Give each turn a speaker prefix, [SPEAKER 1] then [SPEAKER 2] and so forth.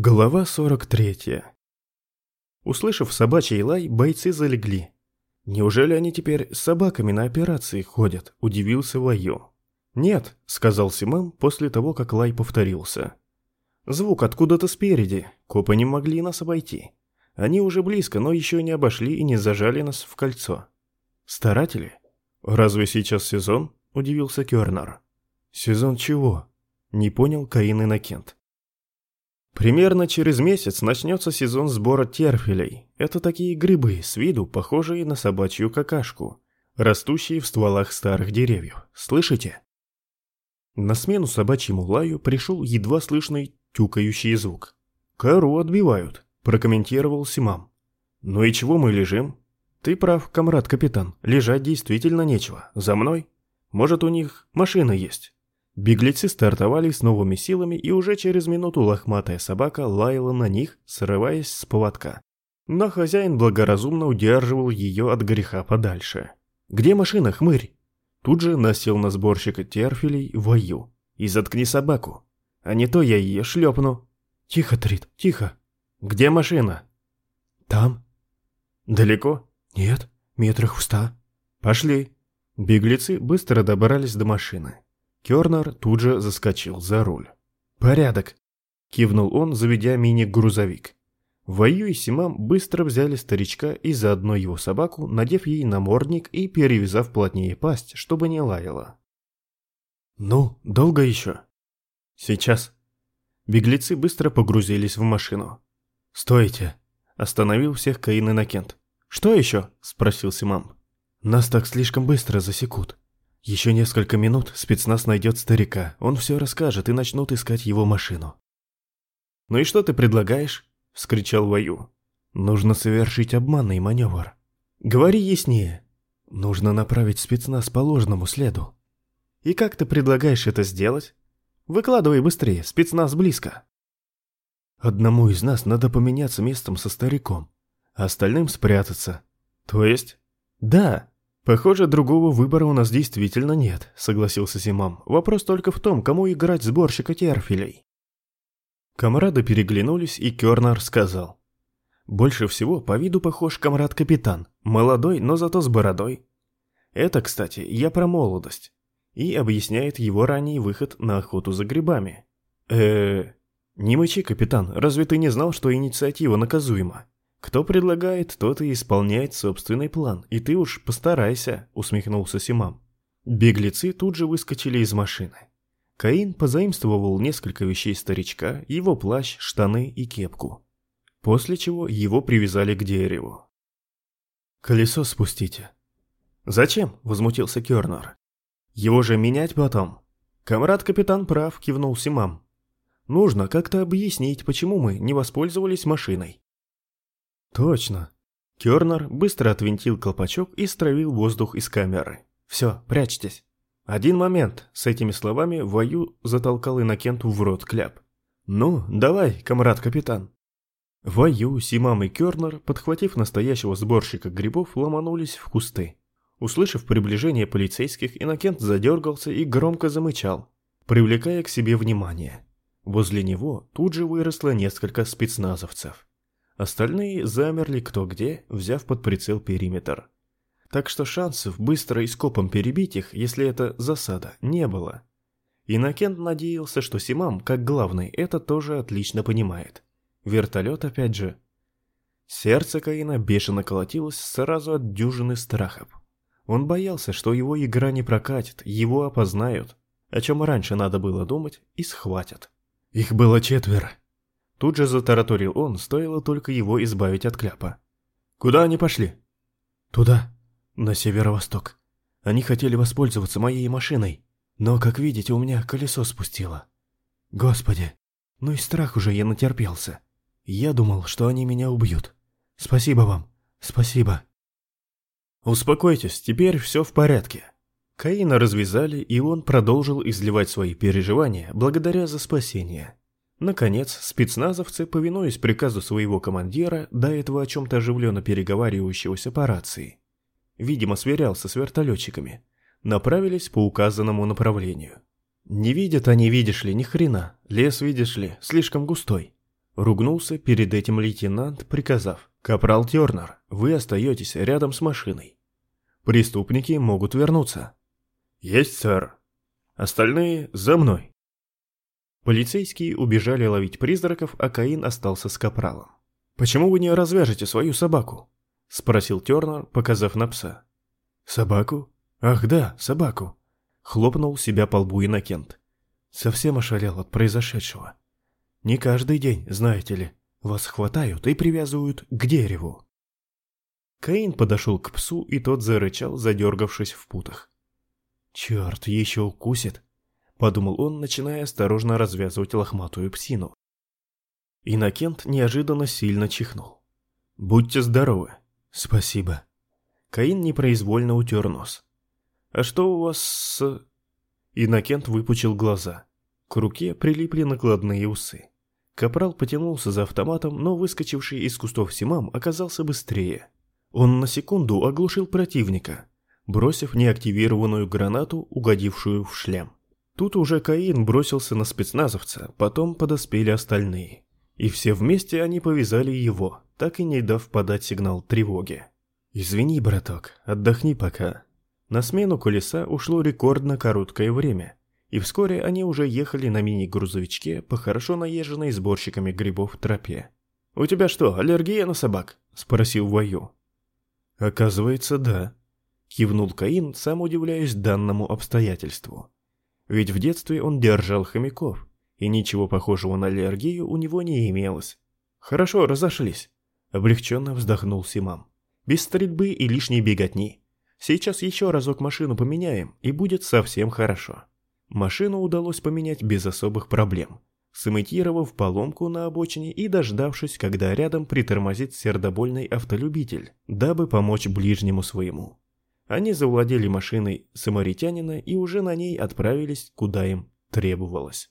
[SPEAKER 1] Глава 43 Услышав собачий лай, бойцы залегли. Неужели они теперь с собаками на операции ходят? Удивился Ваю. Нет, сказал Симам после того, как лай повторился. Звук откуда-то спереди. Копы не могли нас обойти. Они уже близко, но еще не обошли и не зажали нас в кольцо. Старатели? Разве сейчас сезон? Удивился Кернер. Сезон чего? Не понял Каин Иннокент. Примерно через месяц начнется сезон сбора терфелей. Это такие грибы, с виду похожие на собачью какашку, растущие в стволах старых деревьев. Слышите? На смену собачьему лаю пришел едва слышный тюкающий звук. «Кору отбивают», – прокомментировал Симам. «Ну и чего мы лежим?» «Ты прав, комрад-капитан, лежать действительно нечего. За мной? Может, у них машина есть?» Беглецы стартовали с новыми силами, и уже через минуту лохматая собака лаяла на них, срываясь с поводка. Но хозяин благоразумно удерживал ее от греха подальше. «Где машина, хмырь?» Тут же насел на сборщика терфелей вою. «И заткни собаку, а не то я ее шлепну». «Тихо, Трит, тихо. Где машина?» «Там». «Далеко?» «Нет, метрах в ста». «Пошли». Беглецы быстро добрались до машины. Кернер тут же заскочил за руль. «Порядок!» – кивнул он, заведя мини-грузовик. Вою и Симам быстро взяли старичка и заодно его собаку, надев ей намордник и перевязав плотнее пасть, чтобы не лаяла. «Ну, долго еще?» «Сейчас». Беглецы быстро погрузились в машину. «Стойте!» – остановил всех Каин Иннокент. «Что еще?» – спросил Симам. «Нас так слишком быстро засекут. Еще несколько минут спецназ найдет старика, он все расскажет и начнут искать его машину. «Ну и что ты предлагаешь?» – вскричал Ваю. «Нужно совершить обманный маневр». «Говори яснее». «Нужно направить спецназ по ложному следу». «И как ты предлагаешь это сделать?» «Выкладывай быстрее, спецназ близко». «Одному из нас надо поменяться местом со стариком, а остальным спрятаться». «То есть?» «Да, «Похоже, другого выбора у нас действительно нет», — согласился Симам. «Вопрос только в том, кому играть сборщика терфилей». Комрады переглянулись, и Кернар сказал. «Больше всего по виду похож комрад-капитан. Молодой, но зато с бородой. Это, кстати, я про молодость». И объясняет его ранний выход на охоту за грибами. э Не мычи, капитан, разве ты не знал, что инициатива наказуема? «Кто предлагает, тот и исполняет собственный план, и ты уж постарайся», — усмехнулся Симам. Беглецы тут же выскочили из машины. Каин позаимствовал несколько вещей старичка, его плащ, штаны и кепку. После чего его привязали к дереву. «Колесо спустите». «Зачем?» — возмутился Кернер. «Его же менять потом». «Комрад-капитан прав», — кивнул Симам. «Нужно как-то объяснить, почему мы не воспользовались машиной». Точно. Кернер быстро отвинтил колпачок и стравил воздух из камеры. Все, прячьтесь. Один момент. С этими словами Ваю затолкал Иннокенту в рот кляп. Ну, давай, комрад-капитан. Ваю, Симам и Кернер, подхватив настоящего сборщика грибов, ломанулись в кусты. Услышав приближение полицейских, Иннокент задергался и громко замычал, привлекая к себе внимание. Возле него тут же выросло несколько спецназовцев. Остальные замерли кто где, взяв под прицел периметр. Так что шансов быстро и скопом перебить их, если это засада, не было. Иннокент надеялся, что Симам, как главный, это тоже отлично понимает. Вертолет опять же. Сердце Каина бешено колотилось сразу от дюжины страхов. Он боялся, что его игра не прокатит, его опознают, о чем раньше надо было думать, и схватят. Их было четверо. Тут же затараторил он, стоило только его избавить от кляпа. «Куда они пошли?» «Туда, на северо-восток. Они хотели воспользоваться моей машиной, но, как видите, у меня колесо спустило. Господи, ну и страх уже я натерпелся. Я думал, что они меня убьют. Спасибо вам, спасибо». «Успокойтесь, теперь все в порядке». Каина развязали, и он продолжил изливать свои переживания благодаря за спасение. Наконец, спецназовцы, повинуясь приказу своего командира, до этого о чем-то оживленно переговаривающегося по рации, видимо, сверялся с вертолетчиками, направились по указанному направлению. Не видят они, видишь ли, ни хрена, лес, видишь ли, слишком густой. Ругнулся перед этим лейтенант, приказав. «Капрал Тернер, вы остаетесь рядом с машиной. Преступники могут вернуться». «Есть, сэр. Остальные за мной». Полицейские убежали ловить призраков, а Каин остался с капралом. «Почему вы не развяжете свою собаку?» — спросил Тернер, показав на пса. «Собаку? Ах да, собаку!» — хлопнул себя по лбу Иннокент. Совсем ошалел от произошедшего. Не каждый день, знаете ли, вас хватают и привязывают к дереву. Каин подошел к псу, и тот зарычал, задергавшись в путах. «Черт, еще укусит!» — подумал он, начиная осторожно развязывать лохматую псину. Иннокент неожиданно сильно чихнул. «Будьте здоровы!» «Спасибо». Каин непроизвольно утер нос. «А что у вас с...» Иннокент выпучил глаза. К руке прилипли накладные усы. Капрал потянулся за автоматом, но выскочивший из кустов Симам оказался быстрее. Он на секунду оглушил противника, бросив неактивированную гранату, угодившую в шлем. Тут уже Каин бросился на спецназовца, потом подоспели остальные. И все вместе они повязали его, так и не дав подать сигнал тревоги. «Извини, браток, отдохни пока». На смену колеса ушло рекордно короткое время, и вскоре они уже ехали на мини-грузовичке по хорошо наезженной сборщиками грибов тропе. «У тебя что, аллергия на собак?» – спросил Ваю. «Оказывается, да», – кивнул Каин, сам удивляясь данному обстоятельству. Ведь в детстве он держал хомяков, и ничего похожего на аллергию у него не имелось. «Хорошо, разошлись», – облегченно вздохнул Симам. «Без стрельбы и лишней беготни. Сейчас еще разок машину поменяем, и будет совсем хорошо». Машину удалось поменять без особых проблем, сымитировав поломку на обочине и дождавшись, когда рядом притормозит сердобольный автолюбитель, дабы помочь ближнему своему. Они завладели машиной самаритянина и уже на ней отправились, куда им требовалось.